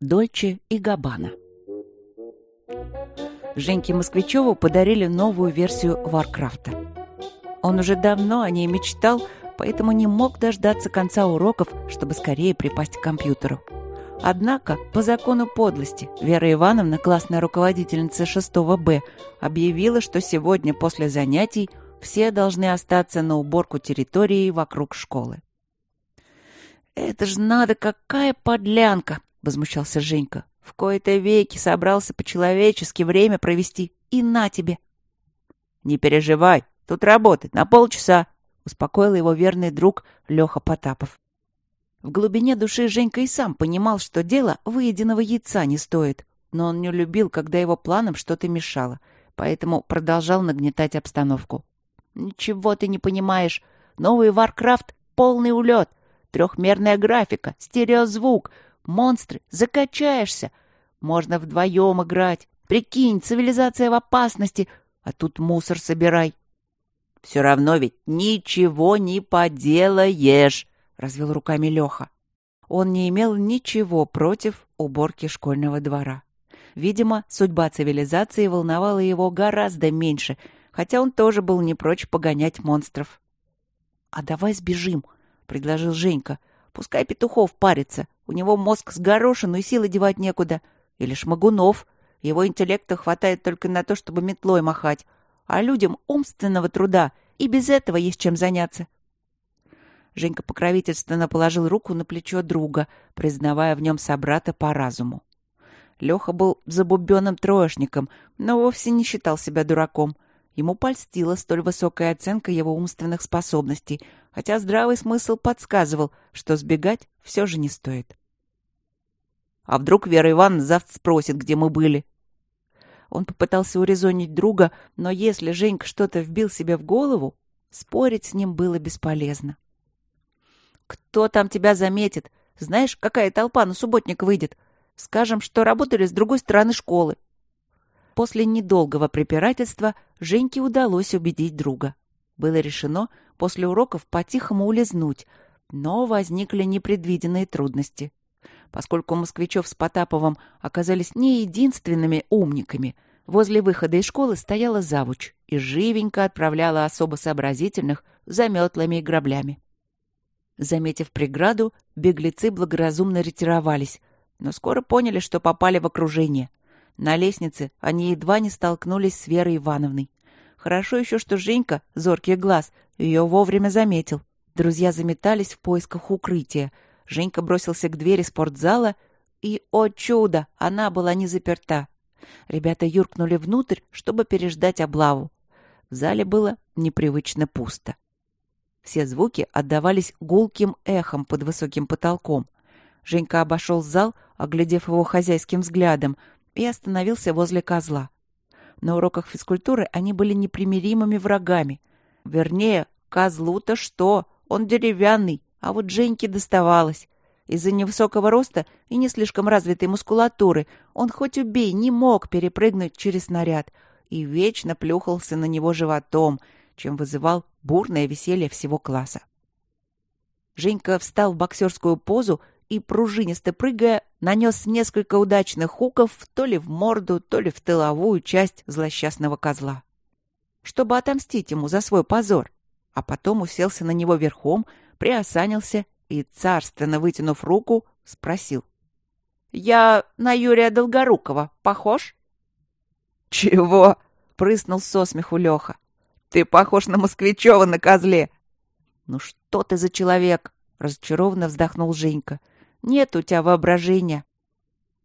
Дольче и Габбана. Женьке Москвичеву подарили новую версию Варкрафта. Он уже давно о ней мечтал, поэтому не мог дождаться конца уроков, чтобы скорее припасть к компьютеру. Однако, по закону подлости, Вера Ивановна, классная руководительница 6 Б, объявила, что сегодня после занятий все должны остаться на уборку территории вокруг школы. «Это ж надо, какая подлянка!» — возмущался Женька. «В кои-то веки собрался по-человечески время провести. И на тебе!» «Не переживай, тут работать на полчаса!» — успокоил его верный друг Леха Потапов. В глубине души Женька и сам понимал, что дело выеденного яйца не стоит, но он не любил, когда его планам что-то мешало, поэтому продолжал нагнетать обстановку. «Ничего ты не понимаешь. Новый Варкрафт — полный улет. Трехмерная графика, стереозвук, монстры, закачаешься. Можно вдвоем играть. Прикинь, цивилизация в опасности, а тут мусор собирай». «Все равно ведь ничего не поделаешь», — развел руками Леха. Он не имел ничего против уборки школьного двора. Видимо, судьба цивилизации волновала его гораздо меньше, хотя он тоже был не прочь погонять монстров. «А давай сбежим», — предложил Женька. «Пускай Петухов парится. У него мозг с горошину и силы девать некуда. Или Шмагунов. Его интеллекта хватает только на то, чтобы метлой махать. А людям умственного труда и без этого есть чем заняться. Женька покровительственно положил руку на плечо друга, признавая в нем собрата по разуму. Леха был забубенным троечником, но вовсе не считал себя дураком. Ему польстила столь высокая оценка его умственных способностей, хотя здравый смысл подсказывал, что сбегать все же не стоит. «А вдруг Вера Ивановна завтра спросит, где мы были?» Он попытался урезонить друга, но если Женька что-то вбил себе в голову, спорить с ним было бесполезно. Кто там тебя заметит? Знаешь, какая толпа на субботник выйдет? Скажем, что работали с другой стороны школы. После недолгого препирательства Женьке удалось убедить друга. Было решено после уроков по-тихому улизнуть, но возникли непредвиденные трудности. Поскольку Москвичев с Потаповым оказались не единственными умниками, возле выхода из школы стояла завуч и живенько отправляла особо сообразительных за метлами и граблями. Заметив преграду, беглецы благоразумно ретировались, но скоро поняли, что попали в окружение. На лестнице они едва не столкнулись с Верой Ивановной. Хорошо еще, что Женька, зоркий глаз, ее вовремя заметил. Друзья заметались в поисках укрытия. Женька бросился к двери спортзала, и, о чудо, она была не заперта. Ребята юркнули внутрь, чтобы переждать облаву. В зале было непривычно пусто. Все звуки отдавались гулким эхом под высоким потолком. Женька обошел зал, оглядев его хозяйским взглядом, и остановился возле козла. На уроках физкультуры они были непримиримыми врагами. Вернее, козлу-то что? Он деревянный, а вот Женьке доставалось. Из-за невысокого роста и не слишком развитой мускулатуры он хоть убей не мог перепрыгнуть через снаряд и вечно плюхался на него животом, чем вызывал бурное веселье всего класса. Женька встал в боксерскую позу и, пружинисто прыгая, нанес несколько удачных хуков то ли в морду, то ли в тыловую часть злосчастного козла. Чтобы отомстить ему за свой позор, а потом уселся на него верхом, приосанился и, царственно вытянув руку, спросил. «Я на Юрия Долгорукова похож?» «Чего?» — прыснул со смеху Леха. Ты похож на Москвичева на козле. Ну что ты за человек? Разочарованно вздохнул Женька. Нет у тебя воображения.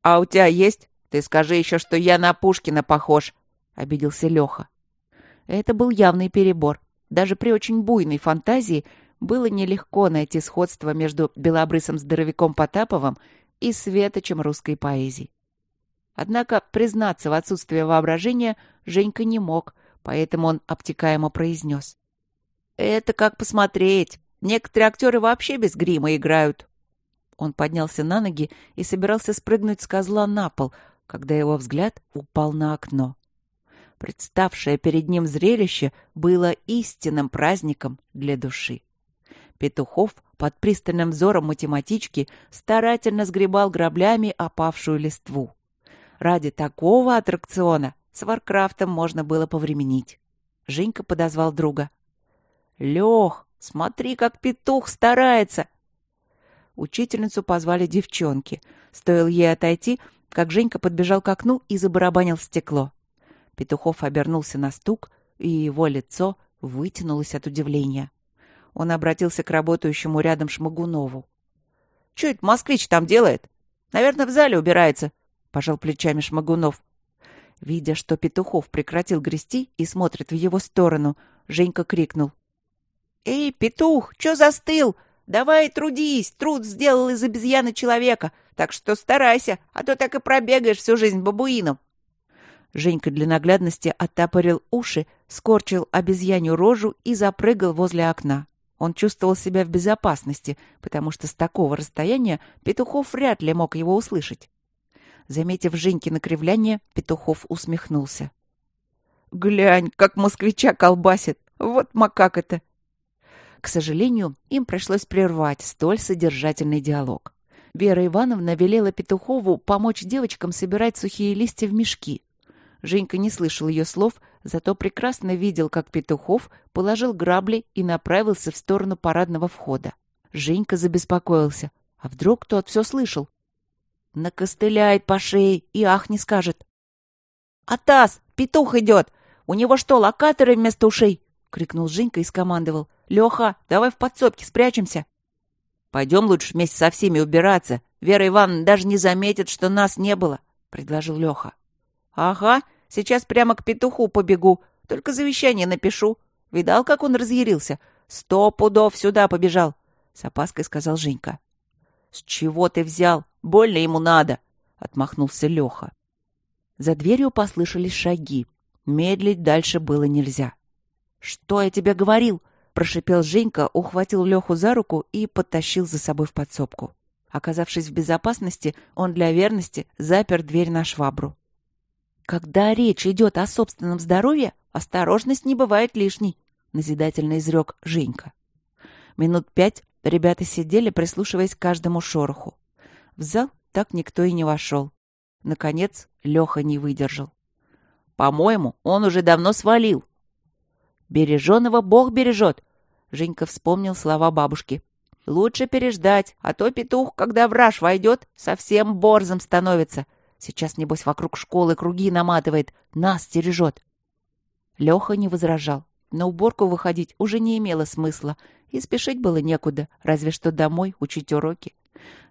А у тебя есть? Ты скажи еще, что я на Пушкина похож, обиделся Леха. Это был явный перебор. Даже при очень буйной фантазии было нелегко найти сходство между белобрысым здоровяком Потаповым и светочем русской поэзии. Однако признаться в отсутствии воображения Женька не мог, поэтому он обтекаемо произнес. «Это как посмотреть. Некоторые актеры вообще без грима играют». Он поднялся на ноги и собирался спрыгнуть с козла на пол, когда его взгляд упал на окно. Представшее перед ним зрелище было истинным праздником для души. Петухов под пристальным взором математички старательно сгребал граблями опавшую листву. Ради такого аттракциона с Варкрафтом можно было повременить. Женька подозвал друга. «Лех, смотри, как петух старается!» Учительницу позвали девчонки. Стоило ей отойти, как Женька подбежал к окну и забарабанил в стекло. Петухов обернулся на стук, и его лицо вытянулось от удивления. Он обратился к работающему рядом Шмагунову. — Чё это москвич там делает? Наверное, в зале убирается, — пожал плечами Шмагунов. Видя, что Петухов прекратил грести и смотрит в его сторону, Женька крикнул. — Эй, петух, чё застыл? Давай трудись, труд сделал из обезьяны человека, так что старайся, а то так и пробегаешь всю жизнь бабуином. Женька для наглядности оттапорил уши, скорчил обезьянью рожу и запрыгал возле окна. Он чувствовал себя в безопасности, потому что с такого расстояния Петухов вряд ли мог его услышать. Заметив Женькино кривляние, Петухов усмехнулся. «Глянь, как москвича колбасит! Вот макак это!» К сожалению, им пришлось прервать столь содержательный диалог. Вера Ивановна велела Петухову помочь девочкам собирать сухие листья в мешки. Женька не слышал ее слов, зато прекрасно видел, как Петухов положил грабли и направился в сторону парадного входа. Женька забеспокоился. А вдруг тот все слышал? Накостыляет по шее и ах не скажет. «Атас! Петух идет! У него что, локаторы вместо ушей?» — крикнул Женька и скомандовал. «Леха, давай в подсобке спрячемся!» «Пойдем лучше вместе со всеми убираться. Вера Ивановна даже не заметит, что нас не было», — предложил Леха. «Ага, сейчас прямо к петуху побегу. Только завещание напишу. Видал, как он разъярился? Сто пудов сюда побежал», — с опаской сказал Женька. «С чего ты взял? Больно ему надо», — отмахнулся Леха. За дверью послышались шаги. Медлить дальше было нельзя. «Что я тебе говорил?» — прошипел Женька, ухватил Леху за руку и подтащил за собой в подсобку. Оказавшись в безопасности, он для верности запер дверь на швабру. «Когда речь идет о собственном здоровье, осторожность не бывает лишней», — назидательно изрек Женька. Минут пять ребята сидели, прислушиваясь к каждому шороху. В зал так никто и не вошел. Наконец Леха не выдержал. «По-моему, он уже давно свалил». «Береженого Бог бережет», — Женька вспомнил слова бабушки. «Лучше переждать, а то петух, когда враж войдет, совсем борзом становится. Сейчас, небось, вокруг школы круги наматывает, нас стережет. Леха не возражал. На уборку выходить уже не имело смысла, и спешить было некуда, разве что домой учить уроки.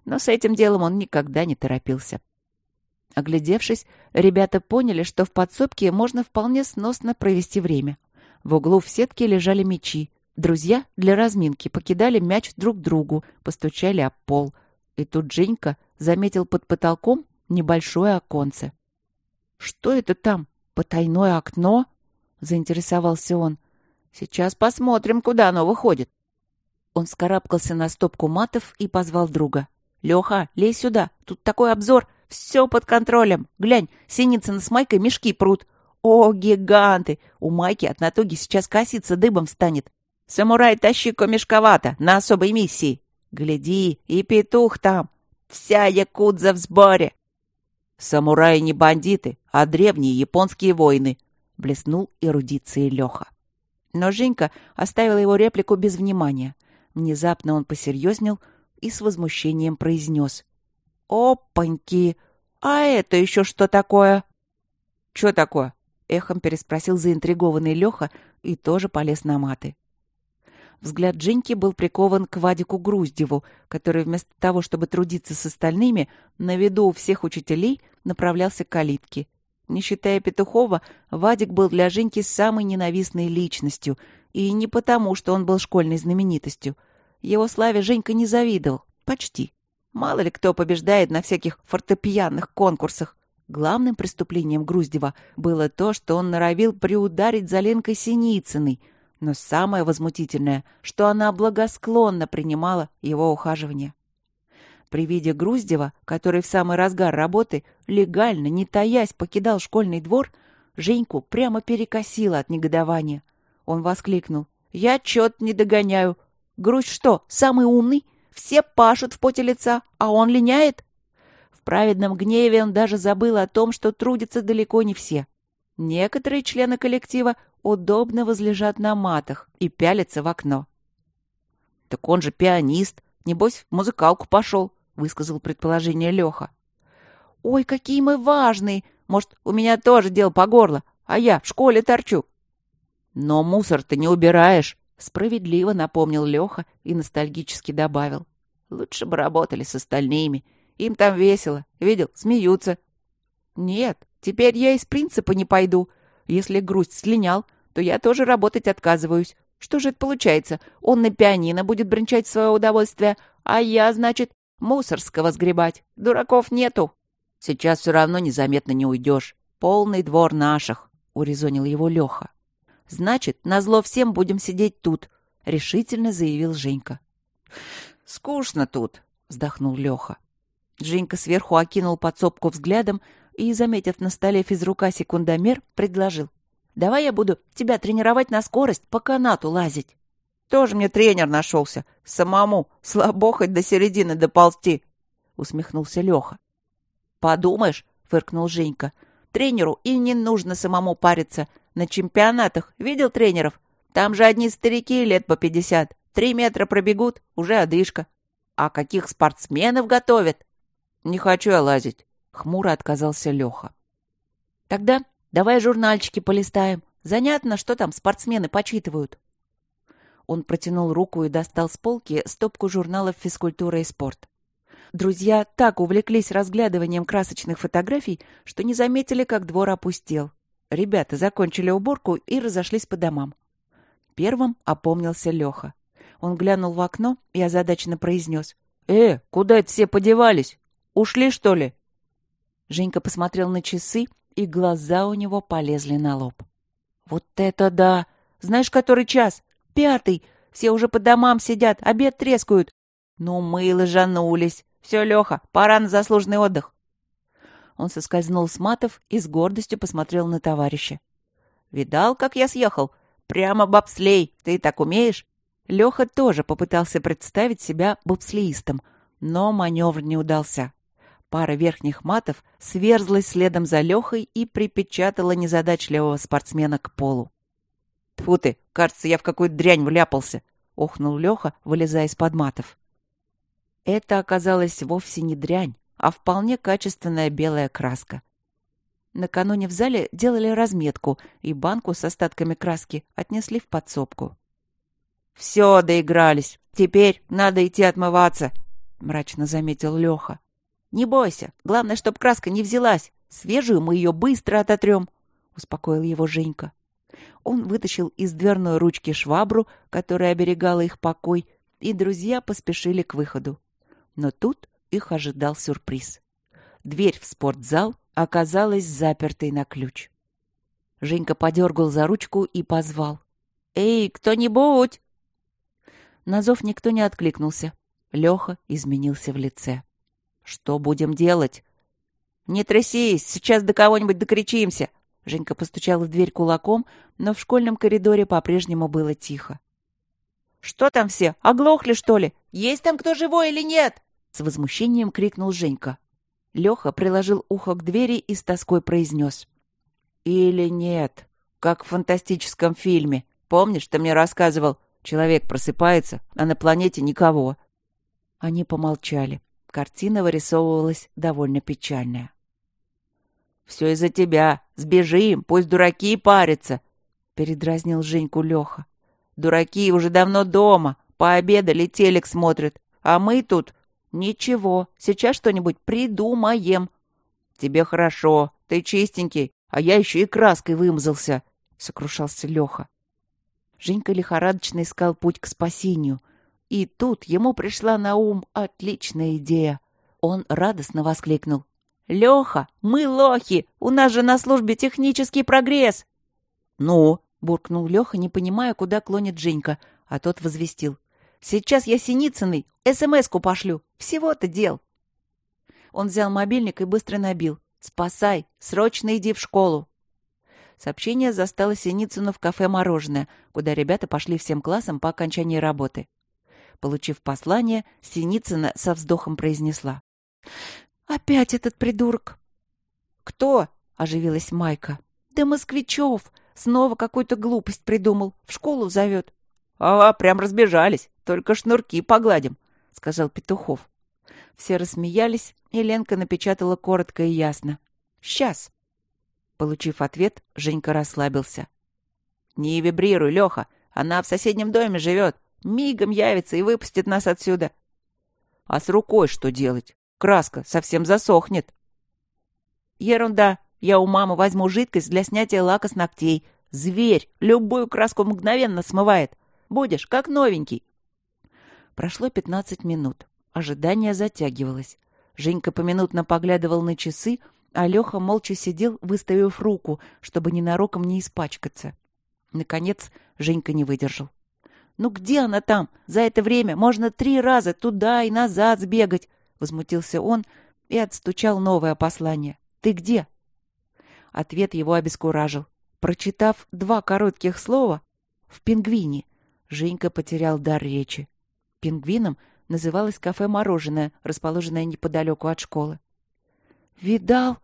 Но с этим делом он никогда не торопился. Оглядевшись, ребята поняли, что в подсобке можно вполне сносно провести время. В углу в сетке лежали мячи. Друзья для разминки покидали мяч друг другу, постучали об пол. И тут Женька заметил под потолком небольшое оконце. «Что это там? Потайное окно?» — заинтересовался он. «Сейчас посмотрим, куда оно выходит». Он скарабкался на стопку матов и позвал друга. «Леха, лезь сюда, тут такой обзор, все под контролем. Глянь, Синицын с Майкой мешки прут. О, гиганты! У Майки от натуги сейчас косица дыбом встанет. Самурай, тащи-ка мешковато, на особой миссии. Гляди, и петух там. Вся якудза в сборе. «Самураи не бандиты, а древние японские воины», — блеснул эрудицией Леха. Но Женька оставила его реплику без внимания. Внезапно он посерьезнел и с возмущением произнес. «Опаньки! А это еще что такое?» «Че такое?» — эхом переспросил заинтригованный Леха и тоже полез на маты. Взгляд Женьки был прикован к Вадику Груздеву, который вместо того, чтобы трудиться с остальными, на виду у всех учителей направлялся к калитке. Не считая Петухова, Вадик был для Женьки самой ненавистной личностью, и не потому, что он был школьной знаменитостью. Его славе Женька не завидовал. Почти. Мало ли кто побеждает на всяких фортепианных конкурсах. Главным преступлением Груздева было то, что он норовил приударить за Ленкой Синицыной — но самое возмутительное, что она благосклонно принимала его ухаживание. При виде Груздева, который в самый разгар работы легально, не таясь, покидал школьный двор, Женьку прямо перекосило от негодования. Он воскликнул. «Я чет не догоняю. Грусть что, самый умный? Все пашут в поте лица, а он линяет? Праведном гневе он даже забыл о том, что трудятся далеко не все. Некоторые члены коллектива удобно возлежат на матах и пялятся в окно. «Так он же пианист, небось, в музыкалку пошел», — высказал предположение Леха. «Ой, какие мы важные! Может, у меня тоже дело по горло, а я в школе торчу». «Но мусор ты не убираешь», — справедливо напомнил Леха и ностальгически добавил. «Лучше бы работали с остальными. Им там весело. Видел, смеются». «Нет, теперь я из принципа не пойду. Если грусть слинял, то я тоже работать отказываюсь. Что же это получается? Он на пианино будет бренчать свое удовольствие, а я, значит, мусорского сгребать. Дураков нету». «Сейчас все равно незаметно не уйдешь. Полный двор наших», — урезонил его Леха. «Значит, назло всем будем сидеть тут», — решительно заявил Женька. «Скучно тут», — вздохнул Леха. Женька сверху окинул подсобку взглядом и, заметив на столе физрука секундомер, предложил. «Давай я буду тебя тренировать на скорость, по канату лазить». «Тоже мне тренер нашелся. Самому слабо хоть до середины доползти», — усмехнулся Леха. «Подумаешь», — фыркнул Женька, — «тренеру и не нужно самому париться. На чемпионатах видел тренеров? Там же одни старики лет по пятьдесят. Три метра пробегут, уже одышка. А каких спортсменов готовят?» «Не хочу я лазить», — хмуро отказался Леха. «Тогда давай журнальчики полистаем. Занятно, что там спортсмены почитывают». Он протянул руку и достал с полки стопку журналов «Физкультура и спорт». Друзья так увлеклись разглядыванием красочных фотографий, что не заметили, как двор опустел. Ребята закончили уборку и разошлись по домам. Первым опомнился Леха. Он глянул в окно и озадаченно произнес. «Э, куда это все подевались? Ушли, что ли?» Женька посмотрел на часы, и глаза у него полезли на лоб. «Вот это да! Знаешь, который час? Пятый! Все уже по домам сидят, обед трескают. Ну, мы и ложанулись. «Все, Леха, пора на заслуженный отдых». Он соскользнул с матов и с гордостью посмотрел на товарища. «Видал, как я съехал? Прямо бобслей. Ты так умеешь?» Леха тоже попытался представить себя бобслеистом, но маневр не удался. Пара верхних матов сверзлась следом за Лехой и припечатала незадачливого спортсмена к полу. «Тьфу ты, кажется, я в какую-то дрянь вляпался!» — охнул Леха, вылезая из-под матов. Это оказалось вовсе не дрянь, а вполне качественная белая краска. Накануне в зале делали разметку, и банку с остатками краски отнесли в подсобку. «Все, доигрались. Теперь надо идти отмываться», — мрачно заметил Леха. «Не бойся. Главное, чтоб краска не взялась. Свежую мы ее быстро ототрем», — успокоил его Женька. Он вытащил из дверной ручки швабру, которая оберегала их покой, и друзья поспешили к выходу. Но тут их ожидал сюрприз. Дверь в спортзал оказалась запертой на ключ. Женька подергал за ручку и позвал. «Эй, кто-нибудь!» На зов никто не откликнулся. Леха изменился в лице. «Что будем делать?» «Не трясись, сейчас до кого-нибудь докричимся!» Женька постучал в дверь кулаком, но в школьном коридоре по-прежнему было тихо. «Что там все? Оглохли, что ли? Есть там кто живой или нет?» С возмущением крикнул Женька. Леха приложил ухо к двери и с тоской произнес. «Или нет, как в фантастическом фильме. Помнишь, ты мне рассказывал, человек просыпается, а на планете никого?» Они помолчали. Картина вырисовывалась довольно печальная. «Все из-за тебя. Сбежим, пусть дураки парятся», — передразнил Женьку Леха. «Дураки уже давно дома, пообедали, телек смотрят, а мы тут «Ничего, сейчас что-нибудь придумаем». «Тебе хорошо, ты чистенький, а я еще и краской вымазался», — сокрушался Леха. Женька лихорадочно искал путь к спасению. И тут ему пришла на ум отличная идея. Он радостно воскликнул. «Леха, мы лохи! У нас же на службе технический прогресс!» «Ну?» — буркнул Леха, не понимая, куда клонит Женька, а тот возвестил. Сейчас я Синицыной СМС-ку пошлю. Всего-то дел. Он взял мобильник и быстро набил. «Спасай! Срочно иди в школу!» Сообщение застало Синицыну в кафе «Мороженое», куда ребята пошли всем классом по окончании работы. Получив послание, Синицына со вздохом произнесла. «Опять этот придурок!» «Кто?» — оживилась Майка. «Да москвичев! Снова какую-то глупость придумал. В школу зовет». «Ага, прям разбежались. Только шнурки погладим», — сказал Петухов. Все рассмеялись, и Ленка напечатала коротко и ясно. «Сейчас». Получив ответ, Женька расслабился. «Не вибрируй, Леха. Она в соседнем доме живет. Мигом явится и выпустит нас отсюда. А с рукой что делать? Краска совсем засохнет. Ерунда. Я у мамы возьму жидкость для снятия лака с ногтей. Зверь любую краску мгновенно смывает. Будешь как новенький. Прошло пятнадцать минут. Ожидание затягивалось. Женька поминутно поглядывал на часы, а Леха молча сидел, выставив руку, чтобы ненароком не испачкаться. Наконец Женька не выдержал. Ну где она там? За это время можно три раза туда и назад сбегать, возмутился он и отстучал новое послание. Ты где? Ответ его обескуражил. Прочитав два коротких слова в пингвине, Женька потерял дар речи. Пингвином называлось кафе «Мороженое», расположенное неподалеку от школы. «Видал?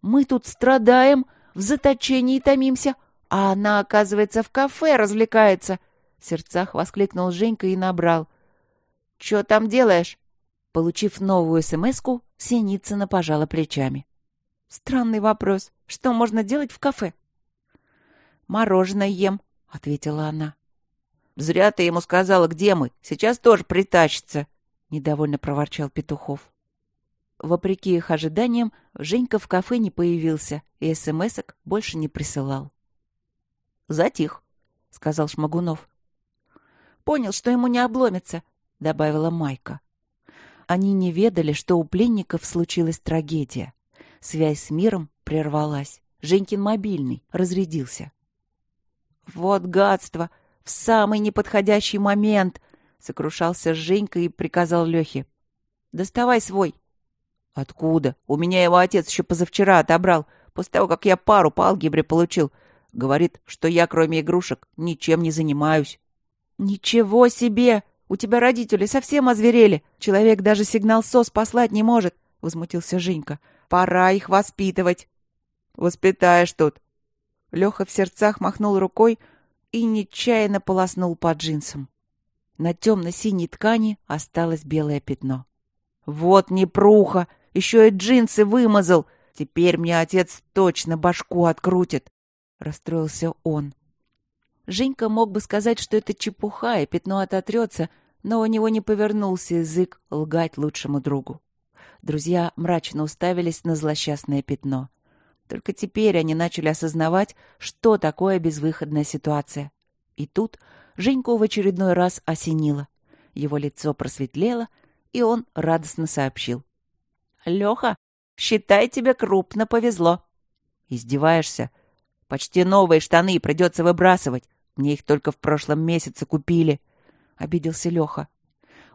Мы тут страдаем, в заточении томимся, а она, оказывается, в кафе развлекается!» В сердцах воскликнул Женька и набрал. «Чё там делаешь?» Получив новую смс-ку, Синицына пожала плечами. «Странный вопрос. Что можно делать в кафе?» «Мороженое ем», — ответила она. «Зря ты ему сказала, где мы. Сейчас тоже притащится», — недовольно проворчал Петухов. Вопреки их ожиданиям, Женька в кафе не появился и смс-ок больше не присылал. «Затих», — сказал Шмагунов. Понял, что ему не обломится», — добавила Майка. Они не ведали, что у пленников случилась трагедия. Связь с миром прервалась. Женькин мобильный разрядился. «Вот гадство! В самый неподходящий момент!» — сокрушался Женька и приказал Лехе. «Доставай свой!» «Откуда? У меня его отец еще позавчера отобрал, после того, как я пару по алгебре получил. Говорит, что я, кроме игрушек, ничем не занимаюсь». «Ничего себе! У тебя родители совсем озверели. Человек даже сигнал СОС послать не может», — возмутился Женька. «Пора их воспитывать». «Воспитаешь тут». Леха в сердцах махнул рукой и нечаянно полоснул по джинсам. На темно-синей ткани осталось белое пятно. «Вот непруха! Еще и джинсы вымазал! Теперь мне отец точно башку открутит!» — расстроился он. Женька мог бы сказать, что это чепуха, и пятно ототрется, но у него не повернулся язык лгать лучшему другу. Друзья мрачно уставились на злосчастное пятно. Только теперь они начали осознавать, что такое безвыходная ситуация. И тут Женьку в очередной раз осенило. Его лицо просветлело, и он радостно сообщил. «Леха, считай, тебе крупно повезло». «Издеваешься?» Почти новые штаны придется выбрасывать. Мне их только в прошлом месяце купили. Обиделся Леха.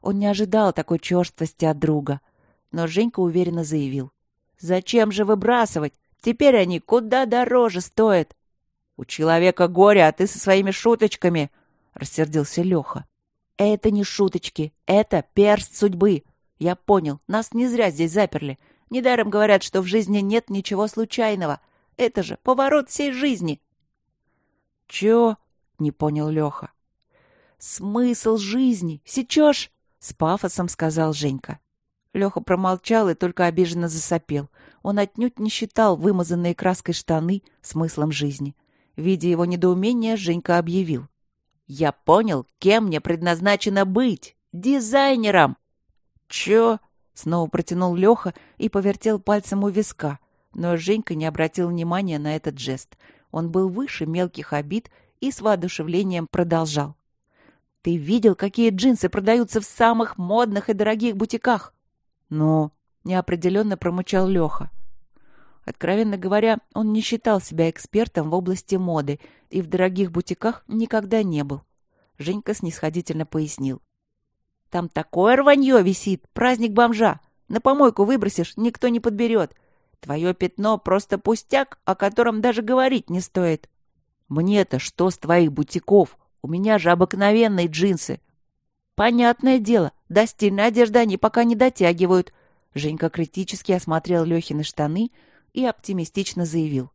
Он не ожидал такой черствости от друга. Но Женька уверенно заявил. «Зачем же выбрасывать? Теперь они куда дороже стоят». «У человека горе, а ты со своими шуточками!» — рассердился Леха. «Это не шуточки, это перст судьбы. Я понял, нас не зря здесь заперли. Недаром говорят, что в жизни нет ничего случайного. Это же поворот всей жизни. Чё? Не понял Леха. Смысл жизни. Сечешь? С пафосом сказал Женька. Леха промолчал и только обиженно засопел. Он отнюдь не считал вымазанные краской штаны смыслом жизни. Видя его недоумение, Женька объявил. «Я понял, кем мне предназначено быть. Дизайнером!» «Чё?» — снова протянул Леха и повертел пальцем у виска. Но Женька не обратил внимания на этот жест. Он был выше мелких обид и с воодушевлением продолжал. «Ты видел, какие джинсы продаются в самых модных и дорогих бутиках?» «Ну?» — неопределенно промычал Леха. Откровенно говоря, он не считал себя экспертом в области моды и в дорогих бутиках никогда не был. Женька снисходительно пояснил. «Там такое рванье висит, праздник бомжа. На помойку выбросишь, никто не подберет. Твое пятно просто пустяк, о котором даже говорить не стоит. Мне-то что с твоих бутиков? У меня же обыкновенные джинсы. Понятное дело, до стильной одежды они пока не дотягивают. Женька критически осмотрел Лехины штаны и оптимистично заявил.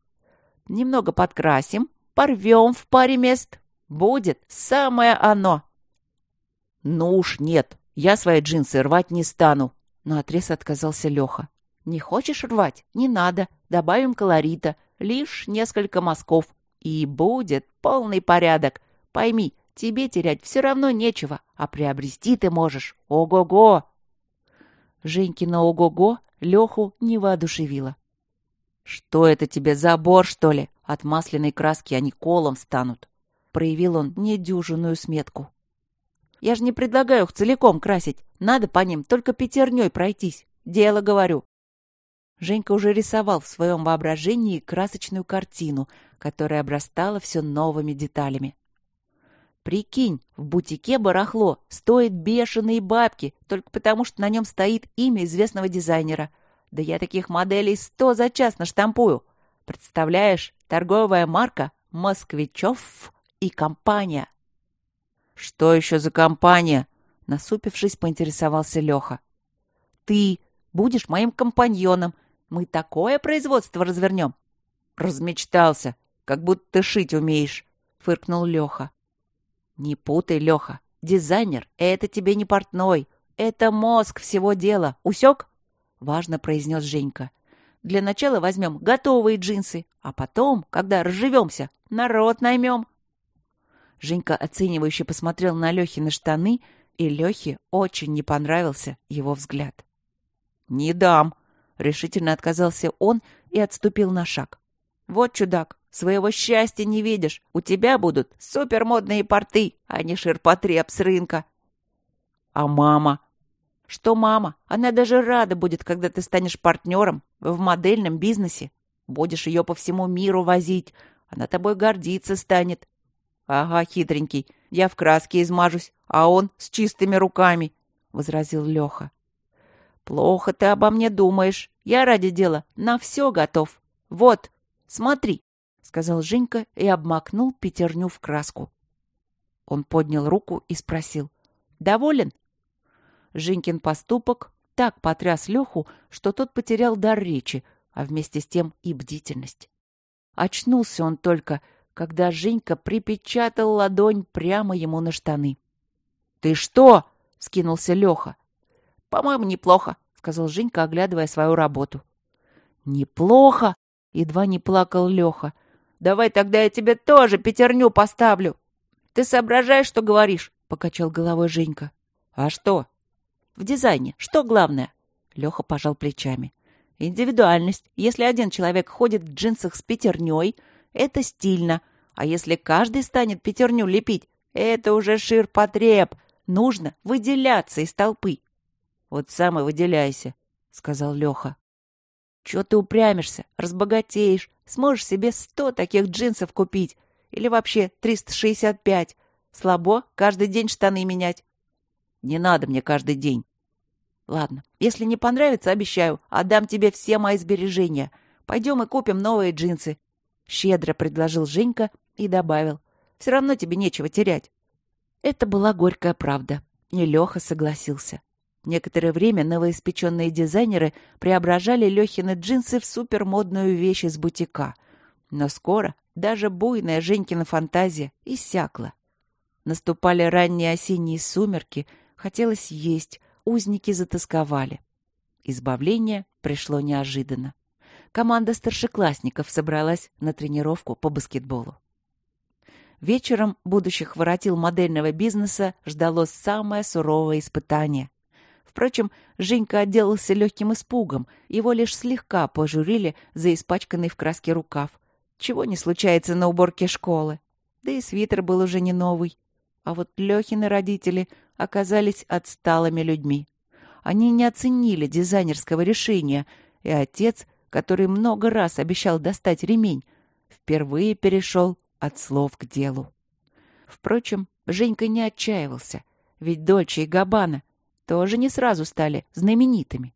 Немного подкрасим, порвем в паре мест. Будет самое оно. Ну уж нет, я свои джинсы рвать не стану. Наотрез отказался Леха. Не хочешь рвать? Не надо. Добавим колорита. Лишь несколько мазков. И будет полный порядок. Пойми, тебе терять все равно нечего, а приобрести ты можешь. Ого-го! Женькина ого-го Леху не воодушевило. «Что это тебе, забор, что ли? От масляной краски они колом станут!» Проявил он недюжинную сметку. «Я же не предлагаю их целиком красить. Надо по ним только пятерней пройтись. Дело, говорю». Женька уже рисовал в своем воображении красочную картину, которая обрастала все новыми деталями. Прикинь, в бутике барахло стоит бешеные бабки, только потому что на нем стоит имя известного дизайнера. Да я таких моделей сто за час наштампую. Представляешь, торговая марка «Москвичев» и компания. «Что еще за компания?» Насупившись, поинтересовался Леха. «Ты будешь моим компаньоном. Мы такое производство развернем». «Размечтался, как будто шить умеешь», — фыркнул Леха. «Не путай, Леха. Дизайнер — это тебе не портной. Это мозг всего дела. Усек?» — важно произнес Женька. «Для начала возьмем готовые джинсы, а потом, когда разживемся, народ наймем». Женька оценивающе посмотрел на Лехины штаны, и Лехе очень не понравился его взгляд. «Не дам!» — решительно отказался он и отступил на шаг. «Вот чудак, Своего счастья не видишь. У тебя будут супермодные порты, а не ширпотреб с рынка. А мама? Что мама? Она даже рада будет, когда ты станешь партнером в модельном бизнесе. Будешь ее по всему миру возить. Она тобой гордиться станет. Ага, хитренький. Я в краске измажусь, а он с чистыми руками, — возразил Леха. Плохо ты обо мне думаешь. Я ради дела на все готов. Вот, смотри. — сказал Женька и обмакнул пятерню в краску. Он поднял руку и спросил. «Доволен?» Женькин поступок так потряс Леху, что тот потерял дар речи, а вместе с тем и бдительность. Очнулся он только, когда Женька припечатал ладонь прямо ему на штаны. «Ты что?» — скинулся Леха. «По-моему, неплохо», — сказал Женька, оглядывая свою работу. «Неплохо?» — едва не плакал Леха. Давай тогда я тебе тоже пятерню поставлю. Ты соображаешь, что говоришь? Покачал головой Женька. А что? В дизайне. Что главное? Леха пожал плечами. Индивидуальность. Если один человек ходит в джинсах с пятерней, это стильно. А если каждый станет пятерню лепить, это уже ширпотреб. Нужно выделяться из толпы. Вот сам и выделяйся, сказал Леха. Чего ты упрямишься? Разбогатеешь. Сможешь себе сто таких джинсов купить. Или вообще триста шестьдесят пять. Слабо каждый день штаны менять. Не надо мне каждый день. Ладно, если не понравится, обещаю, отдам тебе все мои сбережения. Пойдем и купим новые джинсы. Щедро предложил Женька и добавил. Все равно тебе нечего терять. Это была горькая правда. И Леха согласился. Некоторое время новоиспеченные дизайнеры преображали Лехины джинсы в супермодную вещь из бутика. Но скоро даже буйная Женькина фантазия иссякла. Наступали ранние осенние сумерки, хотелось есть, узники затасковали. Избавление пришло неожиданно. Команда старшеклассников собралась на тренировку по баскетболу. Вечером будущих воротил модельного бизнеса ждало самое суровое испытание — Впрочем, Женька отделался легким испугом, его лишь слегка пожурили за испачканный в краске рукав. Чего не случается на уборке школы. Да и свитер был уже не новый. А вот Лехины родители оказались отсталыми людьми. Они не оценили дизайнерского решения, и отец, который много раз обещал достать ремень, впервые перешел от слов к делу. Впрочем, Женька не отчаивался, ведь Дольче и Габбана тоже не сразу стали знаменитыми.